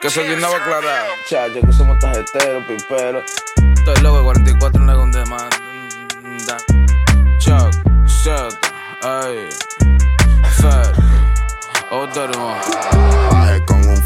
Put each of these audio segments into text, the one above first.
que se llenaba aclarar. Chacho, que somos tarjeteros, piperos. Estoy loco, 44 no de más. Chuck, shut, ay, fat, otro con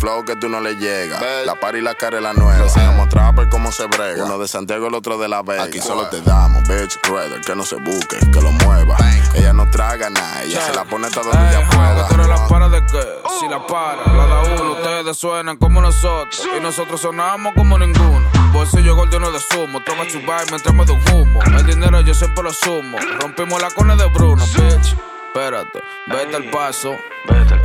flow que tú no le llegas. La par y la cara es la nueva. Somos trapper como se brega. Uno de Santiago, el otro de la Vega. Aquí solo te damos, bitch, brother, que no se busque, que lo mueva. Ella no traga nada, ella se la pone todo donde ella pueda. Tú la para de qué? Si la para, la da uno. Ustedes suenan como nosotros. Y nosotros sonamos como ninguno. Bolsillo gordo no de sumo. Toma su me entramos de un humo. El dinero yo siempre lo sumo. Rompimos la cone de Bruno, bitch. Espérate, vete al paso. Vete al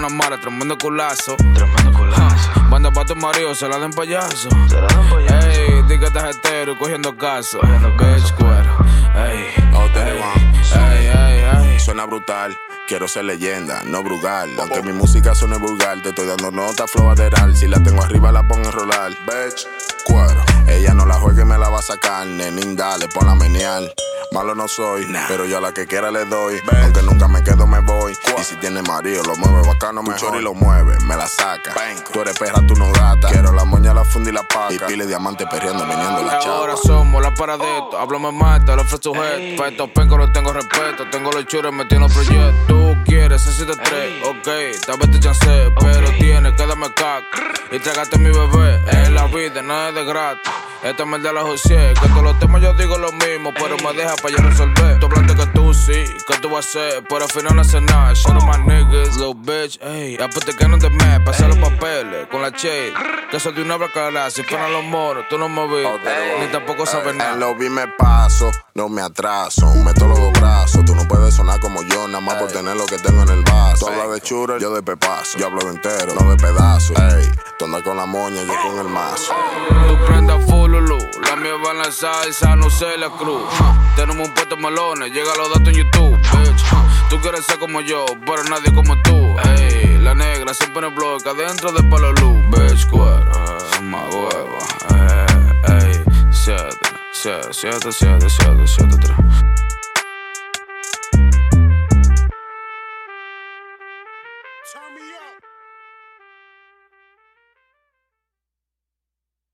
una mara, tremendo culazo. Tremendo culazo. Banda pa' tu marido, se la den payaso. Se la den payaso. Ey, di que estás y cogiendo caso. Cogiendo Bitch, cuero. Ey, oh, ey, ey, ey, Suena brutal. Quiero ser leyenda, no brugal. Aunque mi música suene vulgar, te estoy dando nota flow aderal. Si la tengo arriba, la pongo en rolar. Bitch, cuero. Ella no la juegue, me la va a sacar. Nenín, dale, ponla menial. Malo no soy, pero yo a la que quiera le doy. Aunque nunca me quedo, me voy. Y si tiene marido, lo mueve bacano, mejor y lo mueve. Me la saca. Tú eres perra, tú no gata. Quiero la moña, la funda y la paca. Y pile diamante perreando, viniendo la chapa. Ahora somos la paradito. Hablo me mata, lo ofrezco sujeto. Pa' estos pencos no tengo respeto. Tengo los churros metiendo proyectos. Tú quieres, necesitas tres. Ok, tal vez te chance. Pero tienes que darme caca. Y trágate mi bebé. En la vida, nada es de gratis. Esta es de la José, que todos los temas yo digo lo mismo, pero me deja para yo resolver. Tú hablaste que tú sí, que tú vas a hacer, pero al final no haces nada. Shout out my niggas, little bitch, ey. Aparte que no te me, pasar los papeles con la che. Que soy de una bacala, si fueran los moros, tú no me ves, ni tampoco sabes nada. En lo vi me paso, no me atraso, meto los dos brazos. Tú no puedes sonar como yo, nada más por tener lo que tengo en el vaso. Tú hablas de churro, yo de pepazo. Yo hablo de entero, no de pedazos. Ey, tú andas con la moña, yo con el mazo. Tú prendas full la mía va en la salsa, no sé la cruz. Tenemos un puesto melones, llega los datos en YouTube, bitch. Tú quieres ser como yo, pero nadie como tú. Ey, la negra siempre en blog, adentro de palo luz, bitch, cuero. Más hueva, ey, ey, siete, siete, siete, siete, siete, siete, tres.